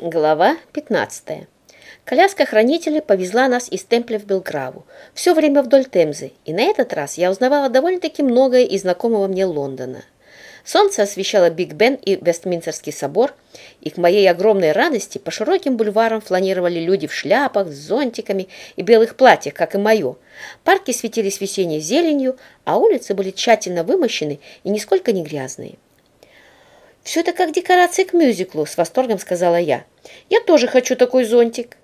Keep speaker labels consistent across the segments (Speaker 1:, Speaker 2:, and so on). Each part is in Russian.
Speaker 1: Глава 15. Коляска хранителей повезла нас из Темпля в Белграву, все время вдоль Темзы, и на этот раз я узнавала довольно-таки многое из знакомого мне Лондона. Солнце освещало Биг Бен и Вестминстерский собор, и к моей огромной радости по широким бульварам фланировали люди в шляпах, с зонтиками и белых платьях, как и мое. Парки светились весенней зеленью, а улицы были тщательно вымощены и нисколько не грязные. «Все это как декорации к мюзиклу», — с восторгом сказала я. «Я тоже хочу такой зонтик».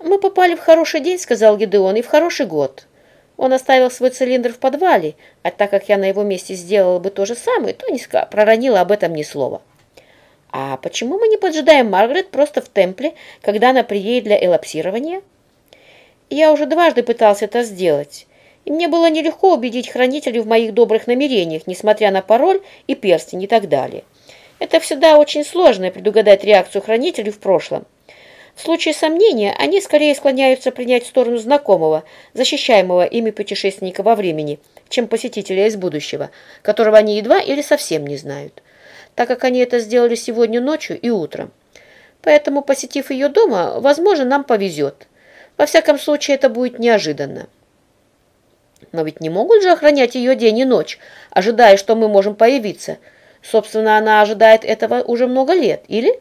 Speaker 1: «Мы попали в хороший день», — сказал Гедеон, — «и в хороший год». Он оставил свой цилиндр в подвале, а так как я на его месте сделала бы то же самое, то не проронила об этом ни слова. «А почему мы не поджидаем Маргарет просто в темпле, когда она приедет для элапсирования?» «Я уже дважды пытался это сделать» и мне было нелегко убедить хранителей в моих добрых намерениях, несмотря на пароль и перстень и так далее. Это всегда очень сложно предугадать реакцию хранителей в прошлом. В случае сомнения они скорее склоняются принять сторону знакомого, защищаемого ими путешественника во времени, чем посетителя из будущего, которого они едва или совсем не знают, так как они это сделали сегодня ночью и утром. Поэтому, посетив ее дома, возможно, нам повезет. Во всяком случае, это будет неожиданно. Но ведь не могут же охранять ее день и ночь, ожидая, что мы можем появиться. Собственно, она ожидает этого уже много лет, или?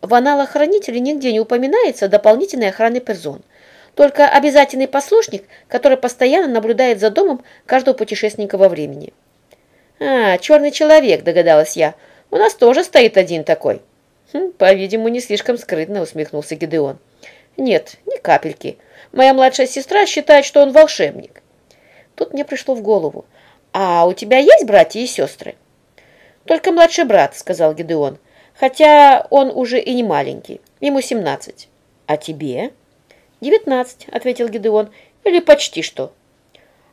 Speaker 1: В аналах хранителей нигде не упоминается дополнительной охраны персон. Только обязательный послушник, который постоянно наблюдает за домом каждого путешественника во времени. «А, черный человек», — догадалась я. «У нас тоже стоит один такой». Хм, «По-видимому, не слишком скрытно», — усмехнулся Гидеон. «Нет, ни капельки. Моя младшая сестра считает, что он волшебник. Тут мне пришло в голову. «А у тебя есть братья и сестры?» «Только младший брат», — сказал Гедеон. «Хотя он уже и не маленький. Ему семнадцать». «А тебе?» «Девятнадцать», — ответил Гедеон. «Или почти что».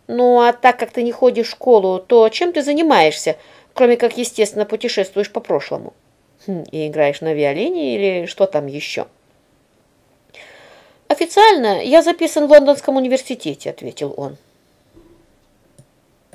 Speaker 1: «Ну, а так как ты не ходишь в школу, то чем ты занимаешься, кроме как, естественно, путешествуешь по прошлому?» хм, «И играешь на виолине или что там еще?» «Официально я записан в Лондонском университете», — ответил он.